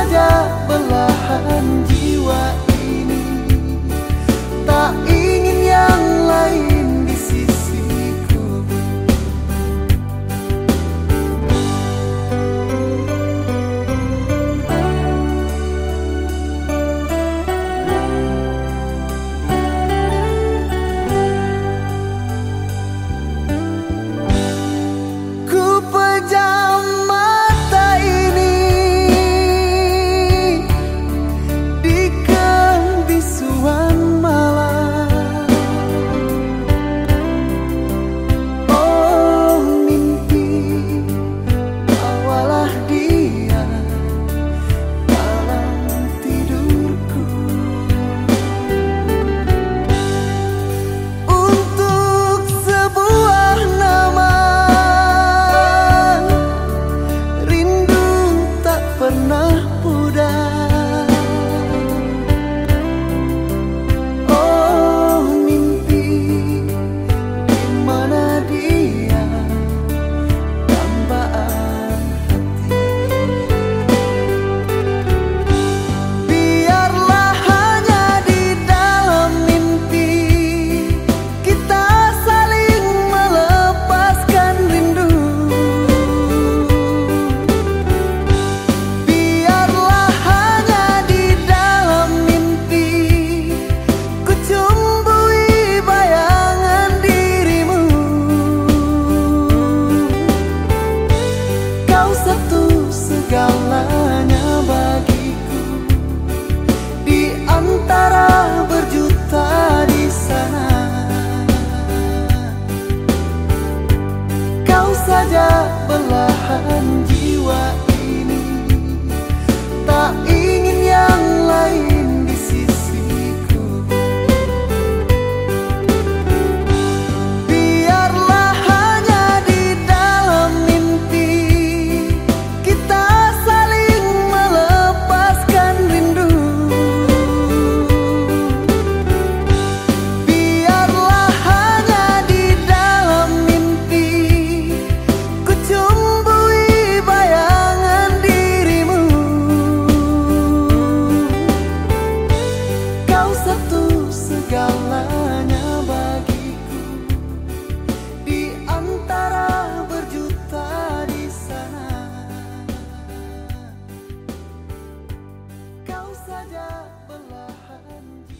saja belahan jiwa ini. Tak ingin yang lain belahan jiwa ini. Tak ingin and you.